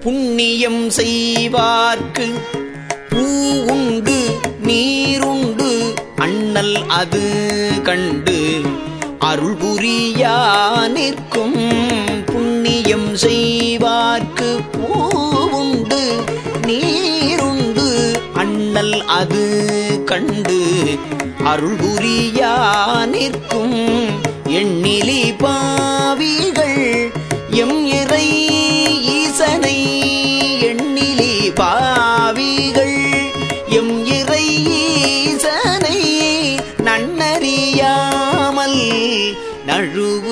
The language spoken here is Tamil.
புண்ணியம் செய்வார்க்கு. பூ உண்டு நீருண்டு அண்ணல் அது கண்டு. அருள் புரியா நிற்கும் புண்ணியம் செய்வார்க்கு. பூ உண்டு நீருண்டு அண்ணல் அது கண்டு. அருள் புரியா நிற்கும் பாவிகள். எம் இறை ஈசனை நன்னறியாமல் நழுவுகின்றார்களே.